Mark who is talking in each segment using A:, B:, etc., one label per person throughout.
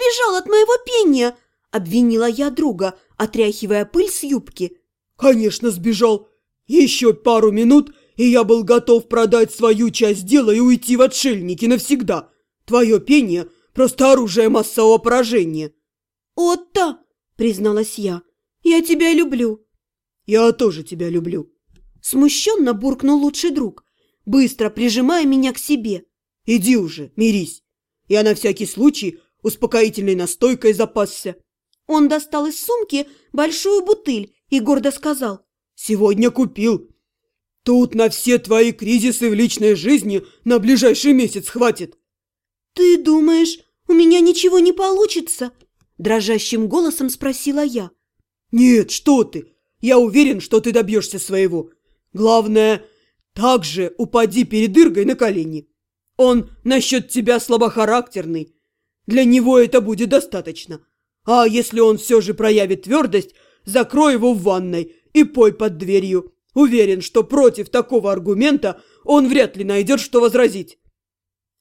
A: сбежал от моего пения!» – обвинила я друга, отряхивая пыль с юбки.
B: «Конечно, сбежал. Еще пару минут, и я был готов продать свою часть дела и уйти в отшельники навсегда. Твое пение – просто оружие массового поражения».
A: «Отто!» – призналась я. «Я тебя люблю».
B: «Я тоже тебя люблю».
A: Смущенно буркнул лучший друг, быстро прижимая меня к себе.
B: «Иди уже, мирись. Я на всякий случай успокоительной настойкой запасся».
A: Он достал из сумки большую бутыль и гордо сказал.
B: «Сегодня купил. Тут на все твои кризисы в личной жизни на ближайший месяц хватит».
A: «Ты думаешь, у меня ничего не получится?» Дрожащим голосом спросила я.
B: «Нет, что ты! Я уверен, что ты добьешься своего. Главное, также упади перед Иргой на колени. Он насчет тебя слабохарактерный. Для него это будет достаточно. А если он все же проявит твердость, закрой его в ванной и пой под дверью. Уверен, что против такого аргумента он вряд ли найдет, что возразить.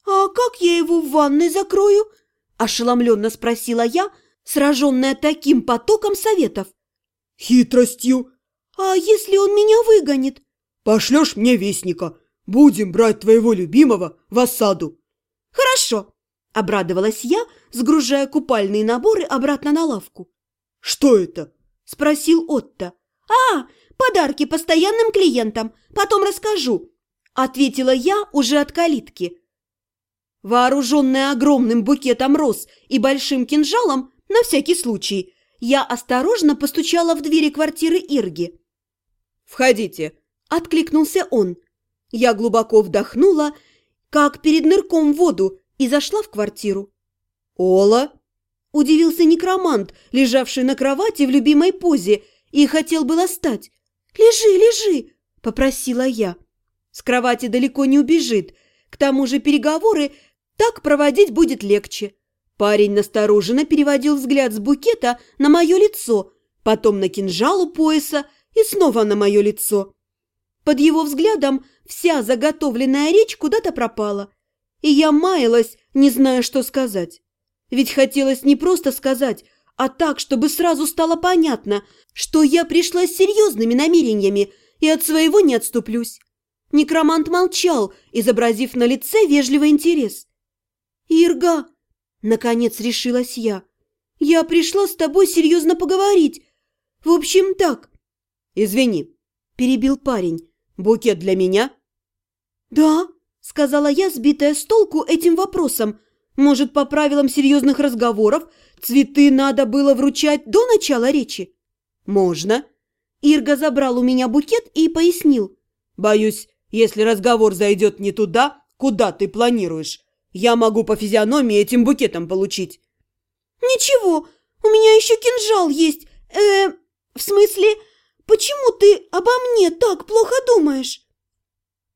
A: «А как я его в ванной закрою?» – ошеломленно спросила я, сраженная таким потоком советов.
B: «Хитростью».
A: «А если он меня выгонит?»
B: «Пошлешь мне вестника. Будем брать твоего любимого в осаду».
A: «Хорошо», – обрадовалась я, сгружая купальные наборы обратно на лавку.
B: «Что это?»
A: – спросил Отто. «А, подарки постоянным клиентам. Потом расскажу», – ответила я уже от калитки. Вооруженная огромным букетом роз и большим кинжалом, на всякий случай, я осторожно постучала в двери квартиры Ирги.
B: «Входите», – откликнулся он. Я глубоко вдохнула, как перед нырком в воду, и зашла в квартиру.
A: «Ола!» – удивился некромант, лежавший на кровати в любимой позе, и хотел было стать. «Лежи, лежи!» – попросила я. С кровати далеко не убежит, к тому же переговоры так проводить будет легче. Парень настороженно переводил взгляд с букета на мое лицо, потом на кинжал у пояса и снова на мое лицо. Под его взглядом вся заготовленная речь куда-то пропала, и я маялась, не зная, что сказать. Ведь хотелось не просто сказать, а так, чтобы сразу стало понятно, что я пришла с серьезными намерениями и от своего не отступлюсь. Некромант молчал, изобразив на лице вежливый интерес. «Ирга!» Наконец решилась я. «Я пришла с тобой серьезно поговорить. В общем, так».
B: «Извини», – перебил парень. «Букет для меня?»
A: «Да», – сказала я, сбитая с толку этим вопросом. «Может, по правилам серьезных разговоров цветы надо было вручать до начала речи?»
B: «Можно».
A: Ирга забрал у меня букет и пояснил.
B: «Боюсь, если разговор зайдет не туда, куда ты планируешь, я могу по физиономии этим букетом получить.
A: Ничего, у меня еще кинжал есть. Э, в смысле, почему ты обо мне так плохо думаешь?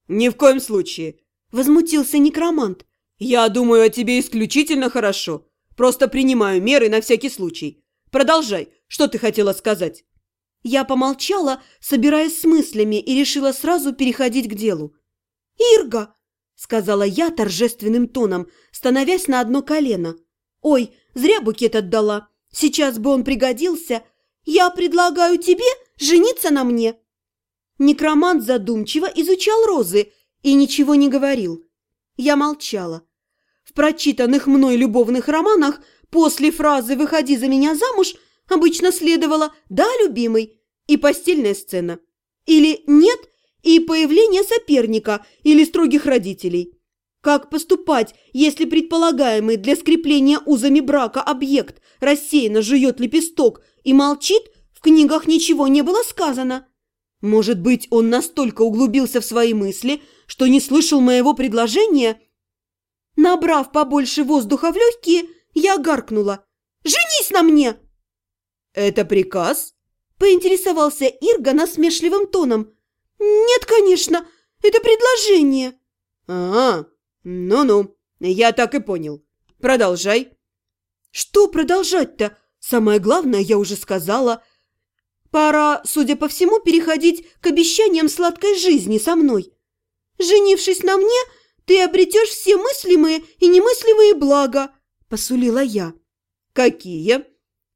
B: Ни в коем случае, возмутился некромант. Я думаю о тебе исключительно хорошо. Просто принимаю меры на всякий случай. Продолжай, что ты хотела сказать?
A: Я помолчала, собираясь с мыслями, и решила сразу переходить к делу. «Ирга, – сказала я торжественным тоном, становясь на одно колено. «Ой, зря букет отдала. Сейчас бы он пригодился. Я предлагаю тебе жениться на мне». Некромант задумчиво изучал розы и ничего не говорил. Я молчала. В прочитанных мной любовных романах после фразы «выходи за меня замуж» обычно следовало «да, любимый» и постельная сцена. Или «нет, и появление соперника или строгих родителей. Как поступать, если предполагаемый для скрепления узами брака объект рассеянно жует лепесток и молчит, в книгах ничего не было сказано? Может быть, он настолько углубился в свои мысли, что не слышал моего предложения? Набрав побольше воздуха в легкие, я гаркнула. «Женись на мне!»
B: «Это приказ?»
A: – поинтересовался Ирга насмешливым тоном – «Нет, конечно, это предложение».
B: «А, ну-ну, я так и понял. Продолжай».
A: «Что продолжать-то? Самое главное я уже сказала. Пора, судя по всему, переходить к обещаниям сладкой жизни со мной. Женившись на мне, ты обретешь все мыслимые и немыслимые блага», – посулила я.
B: Какие?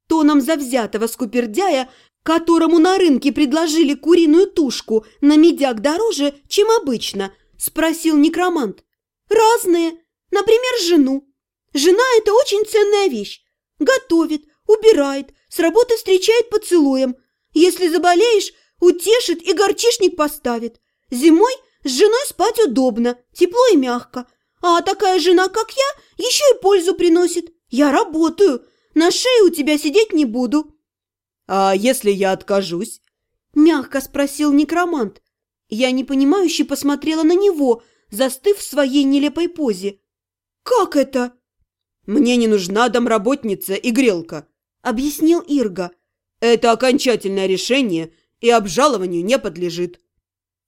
A: Тоном завзятого скупердяя, которому на рынке предложили куриную тушку на медяк дороже, чем обычно, спросил некромант. Разные. Например, жену. Жена – это очень ценная вещь. Готовит, убирает, с работы встречает поцелуем. Если заболеешь, утешит и горчишник поставит. Зимой с женой спать удобно, тепло и мягко. А такая жена, как я, еще и пользу приносит. Я работаю, на шее у тебя сидеть не буду».
B: «А если я откажусь?»
A: Мягко спросил некромант. Я непонимающе посмотрела на него, застыв в своей нелепой позе. «Как это?»
B: «Мне не нужна домработница и грелка», — объяснил Ирга. «Это окончательное решение и обжалованию не подлежит».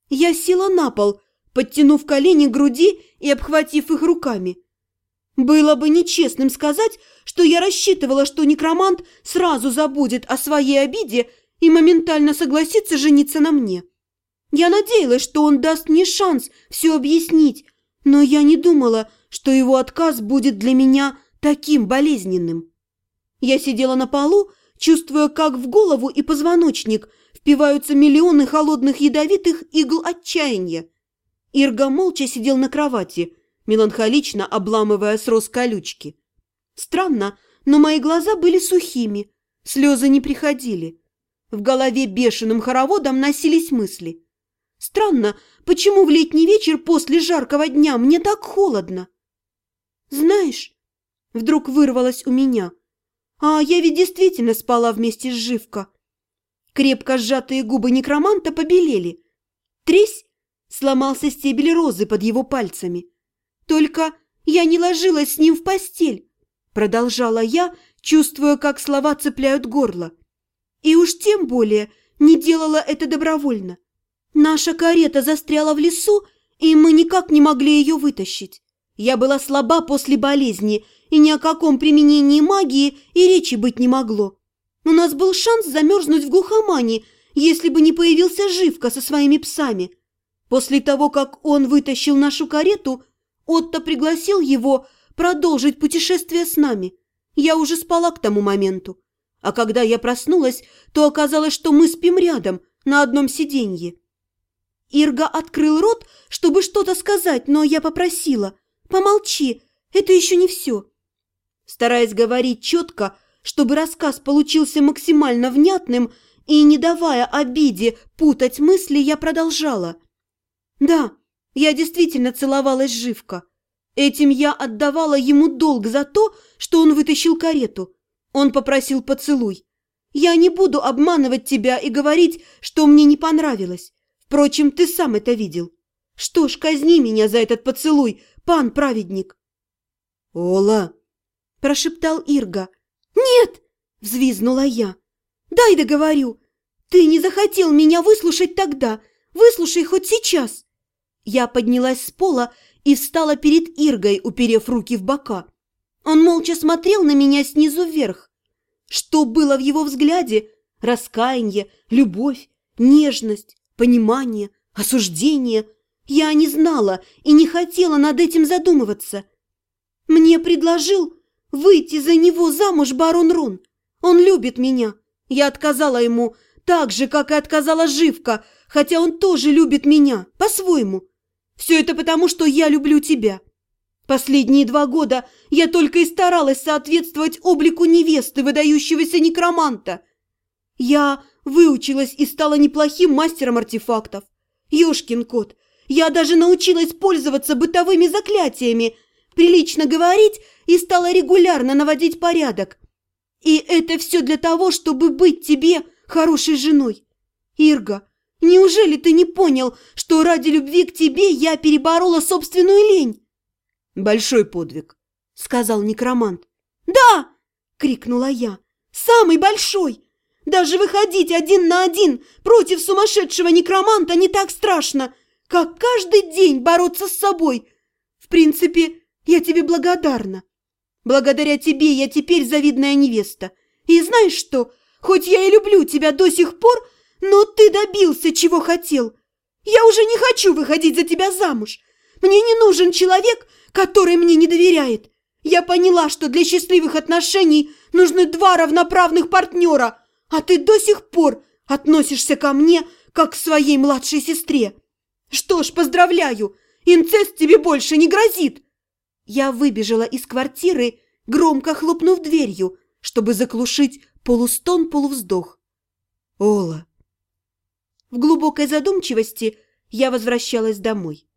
A: Я села на пол, подтянув колени к груди и обхватив их руками. Было бы нечестным сказать, что я рассчитывала, что некромант сразу забудет о своей обиде и моментально согласится жениться на мне. Я надеялась, что он даст мне шанс все объяснить, но я не думала, что его отказ будет для меня таким болезненным. Я сидела на полу, чувствуя, как в голову и позвоночник впиваются миллионы холодных ядовитых игл отчаяния. Ирга молча сидел на кровати, меланхолично обламывая срос колючки. Странно, но мои глаза были сухими, слезы не приходили. В голове бешеным хороводом носились мысли. Странно, почему в летний вечер после жаркого дня мне так холодно? Знаешь, вдруг вырвалось у меня, а я ведь действительно спала вместе с Живко. Крепко сжатые губы некроманта побелели. Тресь сломался стебель розы под его пальцами. Только я не ложилась с ним в постель, продолжала я, чувствуя, как слова цепляют горло. И уж тем более не делала это добровольно. Наша карета застряла в лесу, и мы никак не могли ее вытащить. Я была слаба после болезни, и ни о каком применении магии и речи быть не могло. У нас был шанс замерзнуть в глухомане, если бы не появился Живка со своими псами. После того, как он вытащил нашу карету, Отто пригласил его продолжить путешествие с нами. Я уже спала к тому моменту. А когда я проснулась, то оказалось, что мы спим рядом, на одном сиденье. Ирга открыл рот, чтобы что-то сказать, но я попросила. «Помолчи, это еще не все». Стараясь говорить четко, чтобы рассказ получился максимально внятным и не давая обиде путать мысли, я продолжала. «Да, я действительно целовалась живко. Этим я отдавала ему долг за то, что он вытащил карету. Он попросил поцелуй. Я не буду обманывать тебя и говорить, что мне не понравилось. Впрочем, ты сам это видел. Что ж, казни меня за этот поцелуй, пан праведник.
B: «Ола!»
A: – прошептал Ирга. «Нет!» – взвизнула я. «Дай договорю. Ты не захотел меня выслушать тогда. Выслушай хоть сейчас». Я поднялась с пола и встала перед Иргой, уперев руки в бока. Он молча смотрел на меня снизу вверх. Что было в его взгляде? Раскаяние, любовь, нежность, понимание, осуждение. Я не знала и не хотела над этим задумываться. Мне предложил выйти за него замуж барон Рон. Он любит меня. Я отказала ему так же, как и отказала Живка, хотя он тоже любит меня, по-своему. Все это потому, что я люблю тебя. Последние два года я только и старалась соответствовать облику невесты, выдающегося некроманта. Я выучилась и стала неплохим мастером артефактов. Ёшкин кот, я даже научилась пользоваться бытовыми заклятиями, прилично говорить и стала регулярно наводить порядок. И это все для того, чтобы быть тебе хорошей женой. Ирга, Неужели ты не понял, что ради любви к тебе я переборола собственную лень?»
B: «Большой подвиг», — сказал некромант.
A: «Да!» — крикнула я. «Самый большой! Даже выходить один на один против сумасшедшего некроманта не так страшно, как каждый день бороться с собой. В принципе, я тебе благодарна. Благодаря тебе я теперь завидная невеста. И знаешь что, хоть я и люблю тебя до сих пор, — но ты добился, чего хотел. Я уже не хочу выходить за тебя замуж. Мне не нужен человек, который мне не доверяет. Я поняла, что для счастливых отношений нужны два равноправных партнера, а ты до сих пор относишься ко мне, как к своей младшей сестре. Что ж, поздравляю, инцест тебе больше не грозит. Я выбежала из квартиры, громко хлопнув дверью, чтобы заглушить полустон-полувздох. Ола. В глубокой задумчивости я возвращалась домой.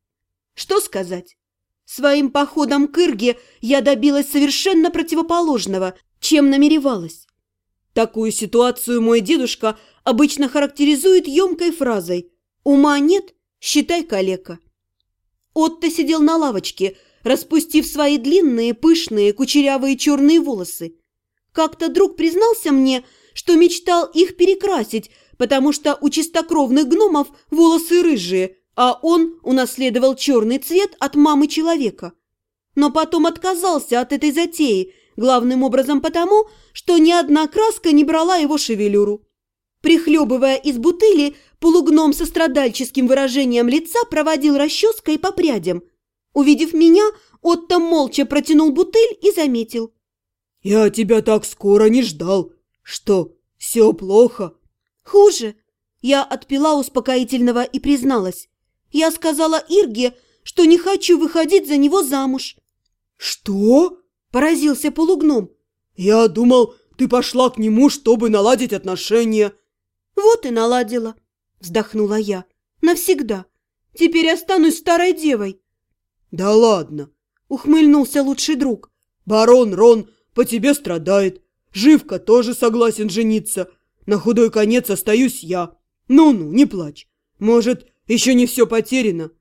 A: Что сказать? Своим походом к Ирге я добилась совершенно противоположного, чем намеревалась. Такую ситуацию мой дедушка обычно характеризует емкой фразой «Ума нет, считай калека». Отто сидел на лавочке, распустив свои длинные, пышные, кучерявые черные волосы. Как-то друг признался мне, что мечтал их перекрасить, потому что у чистокровных гномов волосы рыжие, а он унаследовал черный цвет от мамы человека. Но потом отказался от этой затеи, главным образом потому, что ни одна краска не брала его шевелюру. Прихлебывая из бутыли, полугном со страдальческим выражением лица проводил расческой по прядям. Увидев меня, Отто молча протянул бутыль и заметил.
B: «Я тебя так скоро не ждал. Что, все плохо?»
A: «Хуже». Я отпила успокоительного и призналась. Я сказала Ирге, что не хочу выходить за него замуж.
B: «Что?»
A: – поразился полугном.
B: «Я думал, ты пошла к нему, чтобы наладить отношения».
A: «Вот и наладила», – вздохнула я. «Навсегда. Теперь останусь старой девой».
B: «Да ладно», –
A: ухмыльнулся лучший друг.
B: «Барон Рон по тебе страдает. Живка тоже согласен жениться. На худой конец остаюсь я. Ну-ну, не плачь. Может, еще не все потеряно».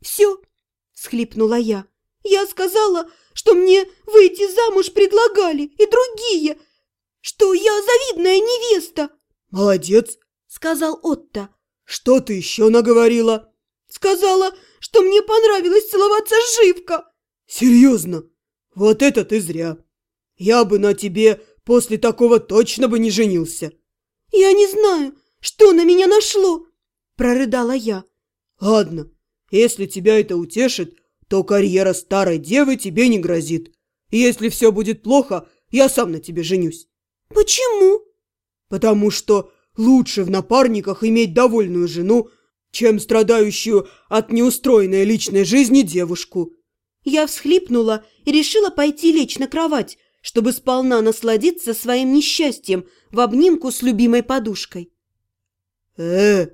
A: «Все», – схлипнула я. «Я сказала, что мне выйти замуж предлагали и другие, что я завидная невеста».
B: «Молодец», –
A: сказал Отто.
B: «Что ты еще наговорила?»
A: «Сказала, что мне понравилось целоваться Живко».
B: «Серьезно? Вот это ты зря. Я бы на тебе после такого точно бы не женился».
A: «Я не знаю, что на меня нашло», – прорыдала я.
B: «Ладно, если тебя это утешит, то карьера старой девы тебе не грозит. Если все будет плохо, я сам на тебе женюсь».
A: «Почему?»
B: «Потому что лучше в напарниках иметь довольную жену, чем страдающую от неустроенной личной жизни девушку».
A: Я всхлипнула и решила пойти лечь на кровать, чтобы сполна насладиться своим несчастьем в обнимку с любимой подушкой.
B: «Э,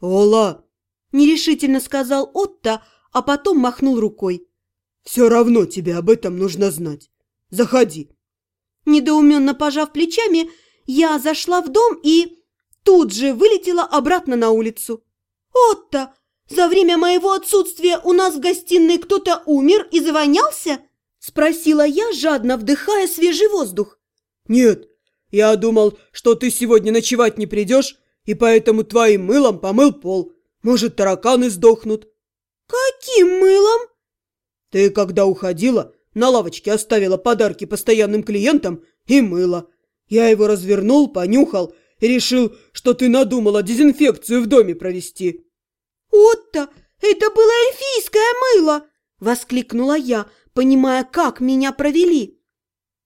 B: Ола!»
A: – нерешительно сказал Отто, а потом махнул рукой.
B: «Все равно тебе об этом нужно знать. Заходи».
A: Недоуменно пожав плечами, я зашла в дом и тут же вылетела обратно на улицу. «Отто, за время моего отсутствия у нас в гостиной кто-то умер и завонялся?» – спросила я, жадно вдыхая свежий воздух.
B: «Нет, я думал, что ты сегодня ночевать не придешь, и поэтому твоим мылом помыл пол. Может, тараканы сдохнут».
A: «Каким мылом?»
B: «Ты, когда уходила, на лавочке оставила подарки постоянным клиентам и мыло. Я его развернул, понюхал и решил, что ты надумала дезинфекцию в доме провести».
A: «Отто, это было эльфийское мыло!» – воскликнула я, понимая, как меня провели.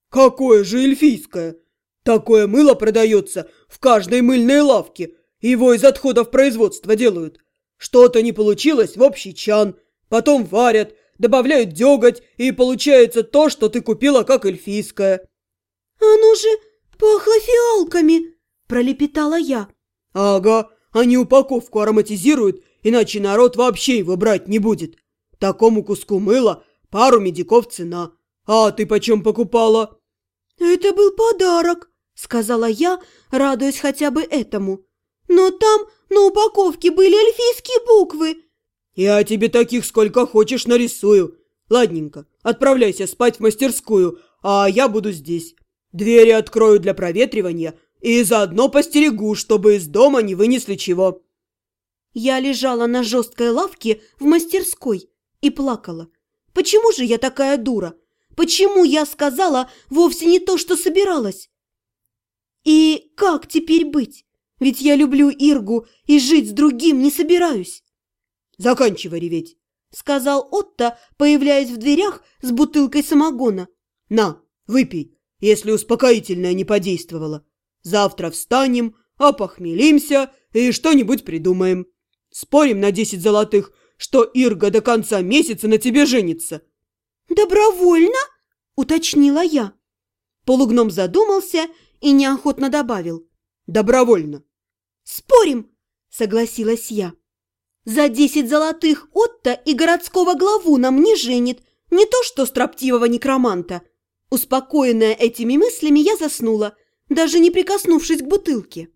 B: «Какое же эльфийское? Такое мыло продается в каждой мыльной лавке. Его из отходов производства делают. Что-то не получилось в общий чан, потом варят, добавляют деготь, и получается то, что ты купила как эльфийское».
A: «Оно же пахло фиалками!» – пролепетала я.
B: «Ага, они упаковку ароматизируют, иначе народ вообще его брать не будет. Такому куску мыла пару медиков цена. А ты почем покупала?»
A: «Это был подарок», – сказала я, радуясь хотя бы этому. «Но там на упаковке были эльфийские буквы».
B: «Я тебе таких сколько хочешь нарисую. Ладненько, отправляйся спать в мастерскую, а я буду здесь. Двери открою для проветривания и заодно постерегу, чтобы из дома не вынесли чего».
A: Я лежала на жесткой лавке в мастерской и плакала. Почему же я такая дура? Почему я сказала вовсе не то, что собиралась? И как теперь быть? Ведь я люблю Иргу и жить с другим не собираюсь.
B: Заканчивай реветь,
A: сказал Отто, появляясь в дверях с бутылкой самогона.
B: На, выпей, если успокоительное не подействовало. Завтра встанем, опохмелимся и что-нибудь придумаем. Спорим на десять золотых, что Ирга до конца месяца на тебе женится».
A: «Добровольно?» – уточнила я. Полугном задумался и неохотно добавил.
B: «Добровольно».
A: «Спорим!» – согласилась я. «За десять золотых Отто и городского главу нам не женит, не то что строптивого некроманта». Успокоенная этими мыслями, я заснула, даже не прикоснувшись к бутылке.